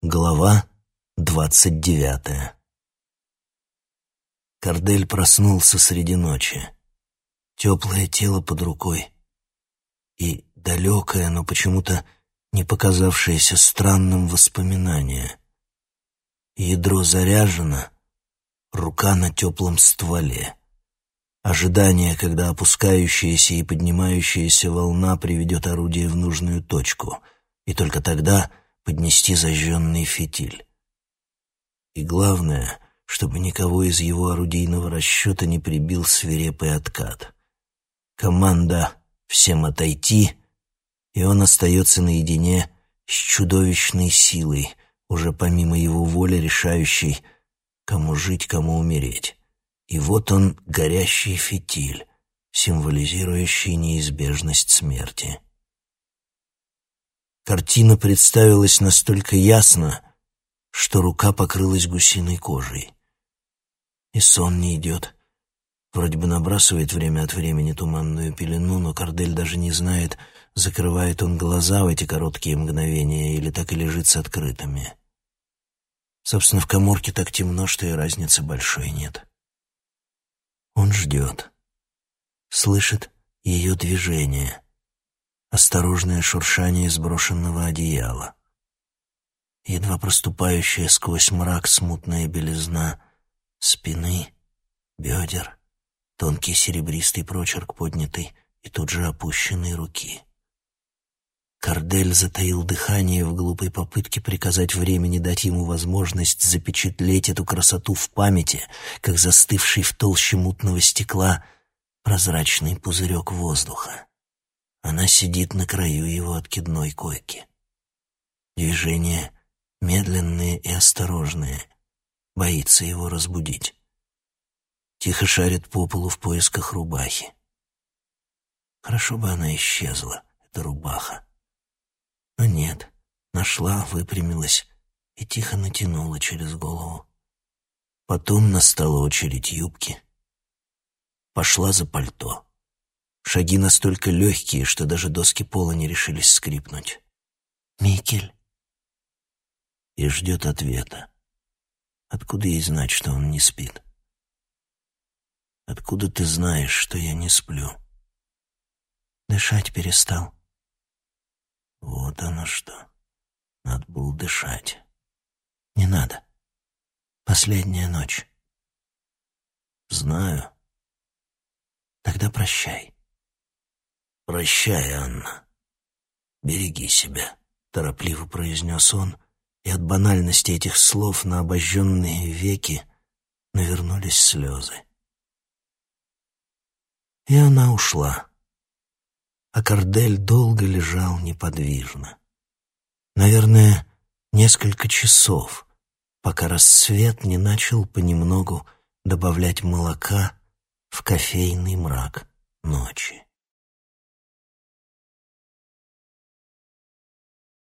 Глава двадцать девятая Кордель проснулся среди ночи. Теплое тело под рукой и далекое, но почему-то не показавшееся странным воспоминание. Ядро заряжено, рука на теплом стволе. Ожидание, когда опускающаяся и поднимающаяся волна приведет орудие в нужную точку, и только тогда — поднести зажженный фитиль. И главное, чтобы никого из его орудийного расчета не прибил свирепый откат. Команда «всем отойти», и он остается наедине с чудовищной силой, уже помимо его воли решающей, кому жить, кому умереть. И вот он, горящий фитиль, символизирующий неизбежность смерти. Картина представилась настолько ясно, что рука покрылась гусиной кожей. И сон не идет. Вроде бы набрасывает время от времени туманную пелену, но Кордель даже не знает, закрывает он глаза в эти короткие мгновения или так и лежит с открытыми. Собственно, в коморке так темно, что и разницы большой нет. Он ждет. Слышит ее движение — осторожное шуршание сброшенного одеяла. Едва проступающая сквозь мрак смутная белизна спины, бедер, тонкий серебристый прочерк поднятой и тут же опущенной руки. Кардель затаил дыхание в глупой попытке приказать времени дать ему возможность запечатлеть эту красоту в памяти, как застывший в толще мутного стекла прозрачный пузырек воздуха. Она сидит на краю его откидной койки. Движения медленные и осторожные. Боится его разбудить. Тихо шарит по полу в поисках рубахи. Хорошо бы она исчезла, эта рубаха. Но нет, нашла, выпрямилась и тихо натянула через голову. Потом настала очередь юбки. Пошла за пальто. Шаги настолько легкие, что даже доски пола не решились скрипнуть. «Микель?» И ждет ответа. Откуда ей знать, что он не спит? Откуда ты знаешь, что я не сплю? Дышать перестал. Вот оно что. Надо было дышать. Не надо. Последняя ночь. Знаю. Тогда прощай. «Прощай, Анна. Береги себя», — торопливо произнес он, и от банальности этих слов на обожженные веки навернулись слезы. И она ушла. А Кордель долго лежал неподвижно. Наверное, несколько часов, пока рассвет не начал понемногу добавлять молока в кофейный мрак ночи.